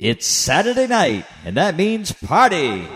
It's Saturday night, and that means party.